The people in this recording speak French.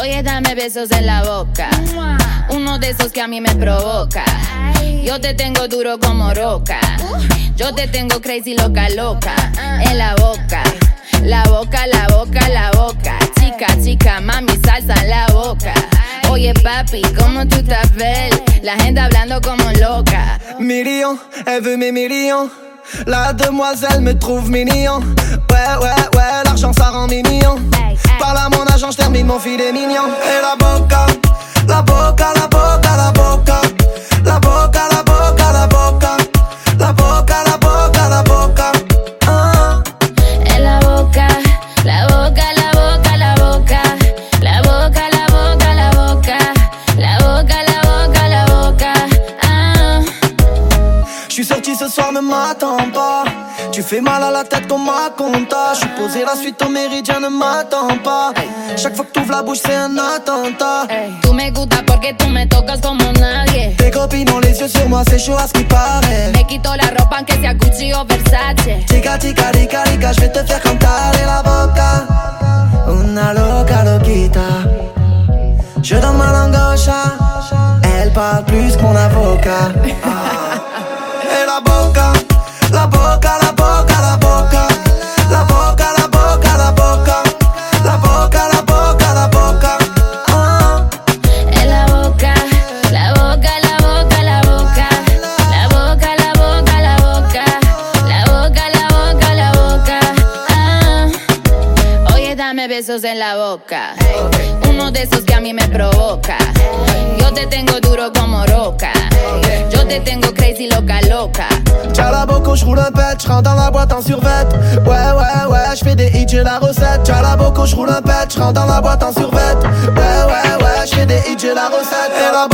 Oye, dame besos en la boca. Uno de esos que a mí me provoca. Yo te tengo duro como roca. Yo te tengo crazy loca, loca. En la boca. La boca, la boca, la boca. Chica, chica, mami, salsa en la boca. Oye, papi, ¿cómo tú estás bel? La gente hablando como loca. Mirion, elle veut mes. La demoiselle me trouve mignon. Ouais, ouais, ouais, l'argent ça rend mignon. Parle à mon agent, je termine mon filet mignon. Et la boca, la boca, la boca, la boca. Suis sorti ce soir, ne m'attends pas. Tu fais mal à la tête comme ma compta. Je suis posé la suite au méridien, ne m'attends pas. Chaque fois que t'ouvres la bouche, c'est un attentat. Tú me gusta porque tú me tocas como nadie. Tes copines ont les yeux sur moi, c'est chaud à ce qui paraît. Me quito la ropa aunque sea Gucci o Versace. Chica, chica, rica, rica, je vais te faire cantar la boca. Una loca, loquita. Je donne ma langue. Elle parle plus que mon avocat. Ah. Et Dame besos en la boca. Uno de esos que a mí me provoca. Yo te tengo duro como roca. Yo te tengo crazy loca, loca. Tiens la boco, je roule un pet, je rentre dans la boîte en survêt. Ouais, ouais, ouais, je fais des hits, j'ai la recette. Tiens la boco, je roule un pet, je rentre dans la boîte en survêt. Ouais, ouais, ouais, je fais des hits, j'ai la recette. Et la boca, la boca,